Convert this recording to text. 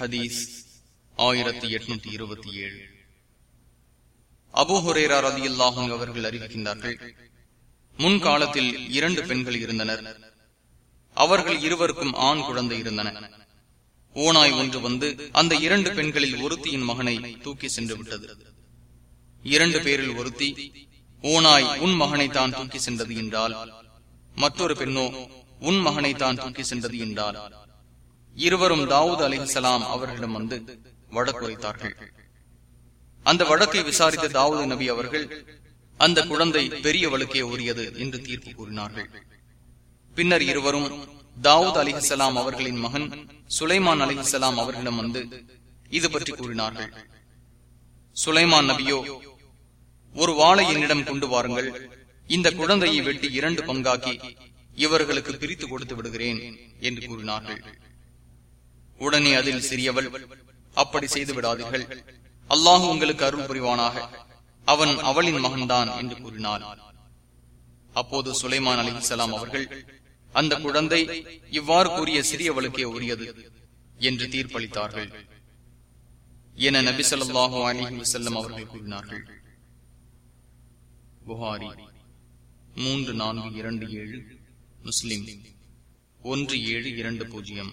ஹதீஸ் ஆயிரத்தி எட்நூத்தி இருபத்தி ஏழு. அபுஹுரேரா ரதி அல்லாஹும் அவர்கள் அறிவிக்கின்றார்கள் முன்காலத்தில் இரண்டு பெண்கள் இருந்தனர். அவர்கள் இருவருக்கும் ஆண் குழந்தை இருந்தன. ஓனாய் ஒன்று வந்து அந்த இரண்டு பெண்களில் ஒருத்தியின் மகனை தூக்கி சென்று விட்டது. இரண்டு பேரில் ஒருத்தி ஓனாய் உன் மகனை தான் தூக்கி சென்றது என்றால் மற்றொரு பெண்ணோ உன் மகனை தான் தூக்கி சென்றது என்றார் இருவரும் தாவூத் அலிசலாம் அவர்களிடம் வந்து வழக்குரைத்தார்கள் அந்த வழக்கை விசாரித்த தாவூது நபி அவர்கள் அந்த குழந்தை பெரியவளுக்கே உரியது என்று தீர்ப்பு கூறினார்கள். பின்னர் இருவரும் தாவூத் அலிஹலாம் அவர்களின் மகன் சுலைமான் அலிஹலாம் அவர்களிடம் வந்து இது பற்றி கூறினார்கள். சுலைமான் நபியோ ஒரு வாளை என்னிடம் கொண்டு வாருங்கள். இந்த குழந்தையை வெட்டி இரண்டு பங்காக்கி இவர்களுக்கு பிரித்து கொடுத்து விடுகிறேன் என்று கூறினார்கள். உடனே அதில் சிறியவள் அப்படி செய்து விடாதீர்கள் அல்லாஹு உங்களுக்கு அருள் புரிவானாக. அவன் அவளின் மகன்தான் என்று கூறினார் அப்போது சுலைமான் அலிசலாம் அவர்கள் அந்த குழந்தை இவ்வாறு கூறிய சிறியவளுக்கே உரியது என்று தீர்ப்பளித்தார்கள். என நபி சொல்லாஹு அலிஹி வசல்லம் அவர்கள் கூறினார்கள். புகாரி மூன்று நான்கு இரண்டு ஏழு முஸ்லிம் ஒன்று ஏழு இரண்டு பூஜ்ஜியம்.